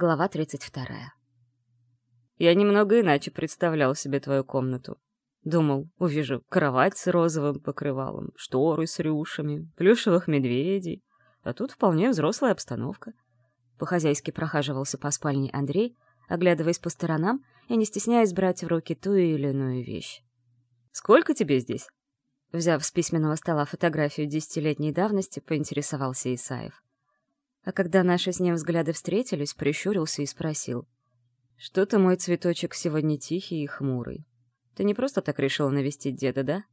Глава 32. Я немного иначе представлял себе твою комнату. Думал, увижу кровать с розовым покрывалом, шторы с рюшами, плюшевых медведей. А тут вполне взрослая обстановка. По-хозяйски прохаживался по спальне Андрей, оглядываясь по сторонам и не стесняясь брать в руки ту или иную вещь. «Сколько тебе здесь?» Взяв с письменного стола фотографию десятилетней давности, поинтересовался Исаев а когда наши с ним взгляды встретились, прищурился и спросил. «Что-то мой цветочек сегодня тихий и хмурый. Ты не просто так решил навестить деда, да?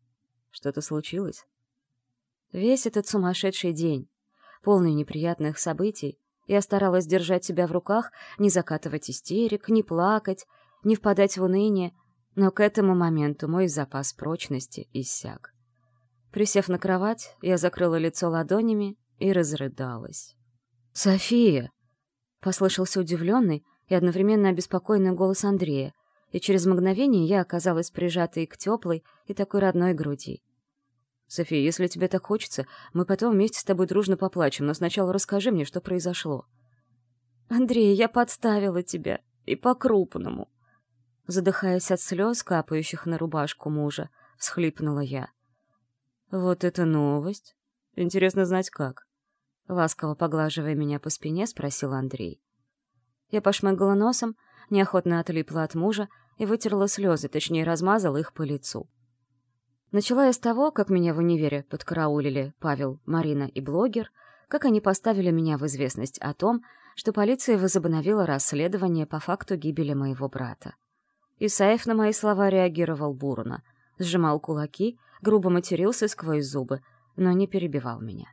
Что-то случилось?» Весь этот сумасшедший день, полный неприятных событий, я старалась держать себя в руках, не закатывать истерик, не плакать, не впадать в уныние, но к этому моменту мой запас прочности иссяк. Присев на кровать, я закрыла лицо ладонями и разрыдалась. «София!» — послышался удивленный и одновременно обеспокоенный голос Андрея, и через мгновение я оказалась прижатой к теплой и такой родной груди. «София, если тебе так хочется, мы потом вместе с тобой дружно поплачем, но сначала расскажи мне, что произошло». «Андрей, я подставила тебя, и по-крупному». Задыхаясь от слез, капающих на рубашку мужа, всхлипнула я. «Вот это новость! Интересно знать, как». Ласково поглаживая меня по спине, спросил Андрей. Я пошмыгала носом, неохотно отлипла от мужа и вытерла слезы, точнее, размазала их по лицу. Начала я с того, как меня в универе подкараулили Павел, Марина и блогер, как они поставили меня в известность о том, что полиция возобновила расследование по факту гибели моего брата. Исаев на мои слова реагировал бурно, сжимал кулаки, грубо матерился сквозь зубы, но не перебивал меня.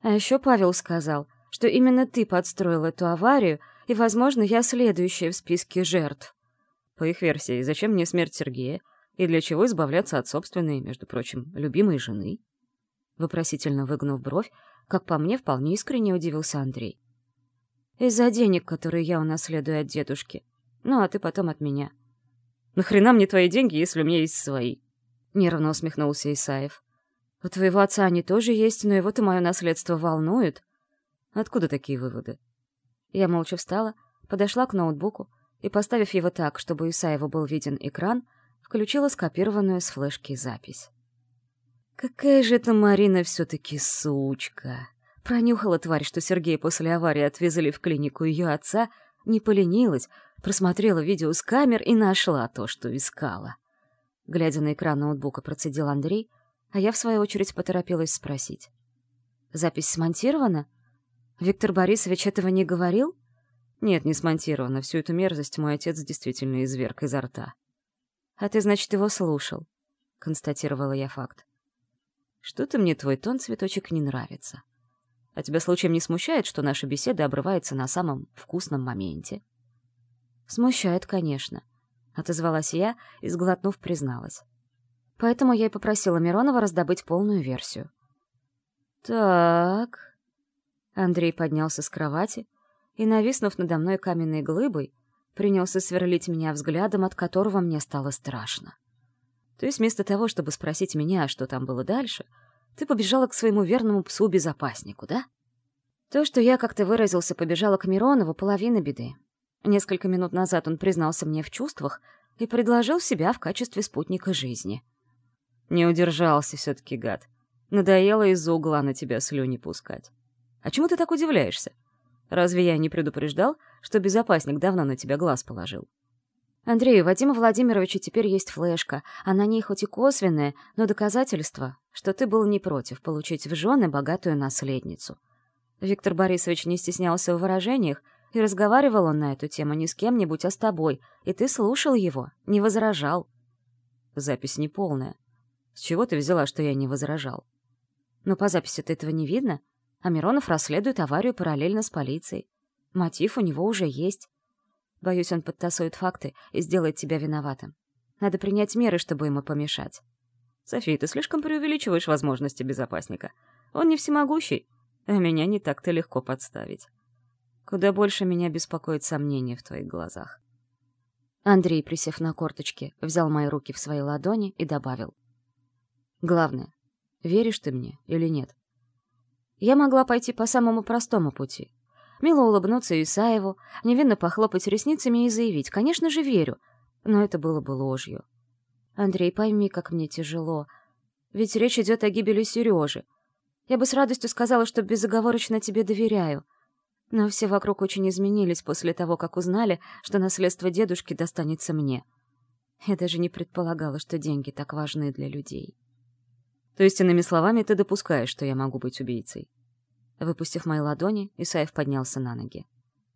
А еще Павел сказал, что именно ты подстроил эту аварию, и, возможно, я следующая в списке жертв. По их версии, зачем мне смерть Сергея? И для чего избавляться от собственной, между прочим, любимой жены? Вопросительно выгнув бровь, как по мне, вполне искренне удивился Андрей. Из-за денег, которые я унаследую от дедушки. Ну, а ты потом от меня. «Нахрена мне твои деньги, если у меня есть свои?» Нервно усмехнулся Исаев. У твоего отца они тоже есть, но его-то мое наследство волнует. Откуда такие выводы? Я молча встала, подошла к ноутбуку и, поставив его так, чтобы Исаеву был виден экран, включила скопированную с флешки запись. Какая же эта Марина все-таки сучка! Пронюхала тварь, что Сергея после аварии отвезли в клинику ее отца, не поленилась, просмотрела видео с камер и нашла то, что искала. Глядя на экран ноутбука, процедил Андрей, а я, в свою очередь, поторопилась спросить. «Запись смонтирована? Виктор Борисович этого не говорил?» «Нет, не смонтировано. Всю эту мерзость мой отец действительно изверг изо рта». «А ты, значит, его слушал?» — констатировала я факт. «Что-то мне твой тон, цветочек, не нравится. А тебя случаем не смущает, что наша беседа обрывается на самом вкусном моменте?» «Смущает, конечно», — отозвалась я и, сглотнув, призналась. Поэтому я и попросила Миронова раздобыть полную версию. «Так...» Андрей поднялся с кровати и, нависнув надо мной каменной глыбой, принялся сверлить меня взглядом, от которого мне стало страшно. То есть вместо того, чтобы спросить меня, что там было дальше, ты побежала к своему верному псу-безопаснику, да? То, что я, как ты выразился, побежала к Миронову, половина беды. Несколько минут назад он признался мне в чувствах и предложил себя в качестве спутника жизни — не удержался все-таки, гад. Надоело из-за угла на тебя слюни пускать. А чему ты так удивляешься? Разве я не предупреждал, что безопасник давно на тебя глаз положил? Андрей, у Вадима Владимировича теперь есть флешка, а на ней хоть и косвенное, но доказательство, что ты был не против получить в жены богатую наследницу. Виктор Борисович не стеснялся в выражениях, и разговаривал он на эту тему не с кем-нибудь, а с тобой, и ты слушал его, не возражал. Запись неполная. С чего ты взяла, что я не возражал? Но по записи-то этого не видно, а Миронов расследует аварию параллельно с полицией. Мотив у него уже есть. Боюсь, он подтасует факты и сделает тебя виноватым. Надо принять меры, чтобы ему помешать. София, ты слишком преувеличиваешь возможности безопасника. Он не всемогущий, а меня не так-то легко подставить. Куда больше меня беспокоит сомнение в твоих глазах. Андрей, присев на корточки, взял мои руки в свои ладони и добавил. Главное, веришь ты мне или нет? Я могла пойти по самому простому пути. мило улыбнуться Исаеву, невинно похлопать ресницами и заявить «Конечно же верю», но это было бы ложью. «Андрей, пойми, как мне тяжело. Ведь речь идет о гибели Сережи. Я бы с радостью сказала, что безоговорочно тебе доверяю. Но все вокруг очень изменились после того, как узнали, что наследство дедушки достанется мне. Я даже не предполагала, что деньги так важны для людей». То есть, иными словами, ты допускаешь, что я могу быть убийцей? Выпустив мои ладони, Исаев поднялся на ноги.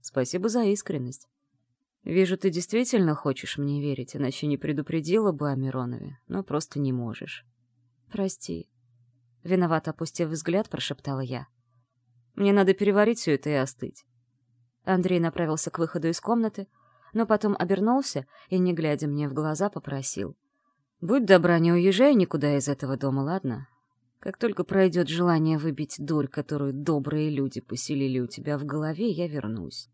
Спасибо за искренность. Вижу, ты действительно хочешь мне верить, иначе не предупредила бы о Миронове, но просто не можешь. Прости. Виновато опустив взгляд, прошептала я. Мне надо переварить все это и остыть. Андрей направился к выходу из комнаты, но потом обернулся и, не глядя мне в глаза, попросил. Будь добра, не уезжай никуда из этого дома, ладно? Как только пройдет желание выбить дурь, которую добрые люди поселили у тебя в голове, я вернусь.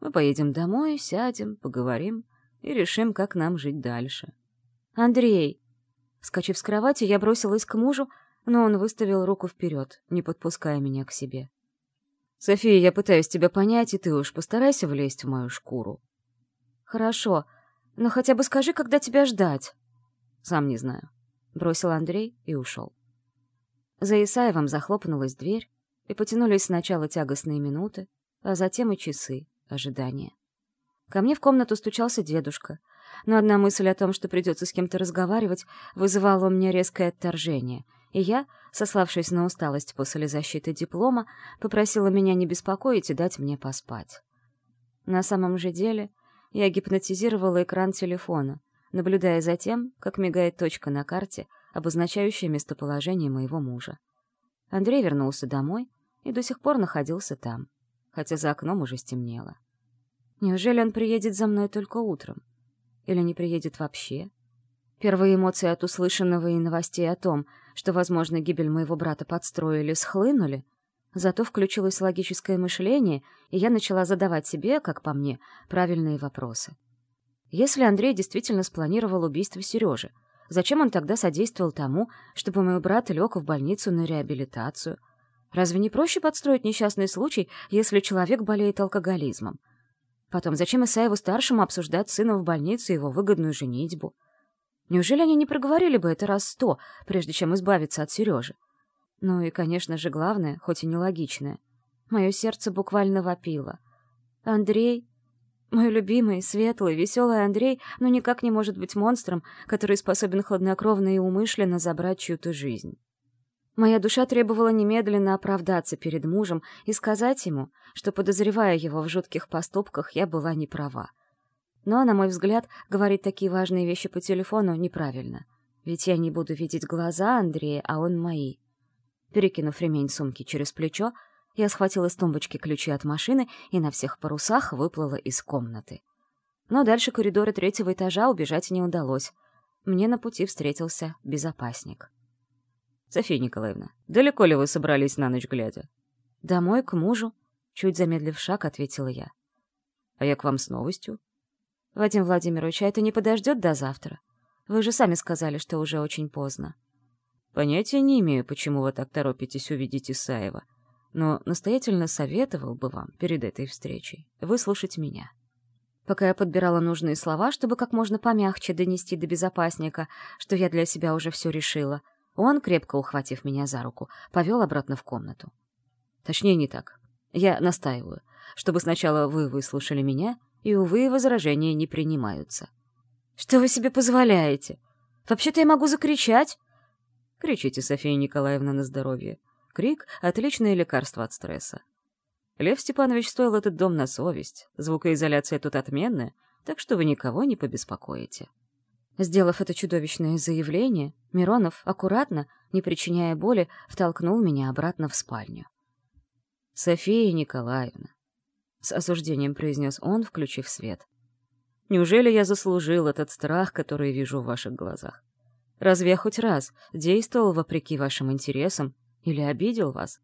Мы поедем домой, сядем, поговорим и решим, как нам жить дальше. Андрей! Вскочив с кровати, я бросилась к мужу, но он выставил руку вперед, не подпуская меня к себе. «София, я пытаюсь тебя понять, и ты уж постарайся влезть в мою шкуру». «Хорошо, но хотя бы скажи, когда тебя ждать». Сам не знаю. Бросил Андрей и ушел. За Исаевым захлопнулась дверь, и потянулись сначала тягостные минуты, а затем и часы ожидания. Ко мне в комнату стучался дедушка, но одна мысль о том, что придется с кем-то разговаривать, вызывала у меня резкое отторжение, и я, сославшись на усталость после защиты диплома, попросила меня не беспокоить и дать мне поспать. На самом же деле я гипнотизировала экран телефона, наблюдая за тем, как мигает точка на карте, обозначающая местоположение моего мужа. Андрей вернулся домой и до сих пор находился там, хотя за окном уже стемнело. Неужели он приедет за мной только утром? Или не приедет вообще? Первые эмоции от услышанного и новостей о том, что, возможно, гибель моего брата подстроили, схлынули, зато включилось логическое мышление, и я начала задавать себе, как по мне, правильные вопросы. Если Андрей действительно спланировал убийство Сережи, зачем он тогда содействовал тому, чтобы мой брат лег в больницу на реабилитацию? Разве не проще подстроить несчастный случай, если человек болеет алкоголизмом? Потом, зачем Исаеву-старшему обсуждать сына в больнице и его выгодную женитьбу? Неужели они не проговорили бы это раз сто, прежде чем избавиться от Сережи? Ну и, конечно же, главное, хоть и нелогичное. Мое сердце буквально вопило. Андрей мой любимый, светлый, веселый Андрей ну никак не может быть монстром, который способен хладнокровно и умышленно забрать чью-то жизнь. Моя душа требовала немедленно оправдаться перед мужем и сказать ему, что, подозревая его в жутких поступках, я была не права. Но, на мой взгляд, говорить такие важные вещи по телефону неправильно. Ведь я не буду видеть глаза Андрея, а он мои. Перекинув ремень сумки через плечо, я схватила с тумбочки ключи от машины и на всех парусах выплыла из комнаты. Но дальше коридора третьего этажа убежать не удалось. Мне на пути встретился безопасник. «София Николаевна, далеко ли вы собрались на ночь глядя?» «Домой, к мужу», — чуть замедлив шаг, ответила я. «А я к вам с новостью». «Вадим Владимирович, а это не подождет до завтра? Вы же сами сказали, что уже очень поздно». «Понятия не имею, почему вы так торопитесь увидеть Исаева но настоятельно советовал бы вам перед этой встречей выслушать меня. Пока я подбирала нужные слова, чтобы как можно помягче донести до безопасника, что я для себя уже все решила, он, крепко ухватив меня за руку, повел обратно в комнату. Точнее, не так. Я настаиваю, чтобы сначала вы выслушали меня, и, увы, возражения не принимаются. «Что вы себе позволяете? Вообще-то я могу закричать!» «Кричите, София Николаевна, на здоровье. Крик — отличное лекарство от стресса. Лев Степанович стоил этот дом на совесть, звукоизоляция тут отменная, так что вы никого не побеспокоите. Сделав это чудовищное заявление, Миронов аккуратно, не причиняя боли, втолкнул меня обратно в спальню. «София Николаевна», — с осуждением произнес он, включив свет, — «неужели я заслужил этот страх, который вижу в ваших глазах? Разве я хоть раз действовал вопреки вашим интересам или обидел вас?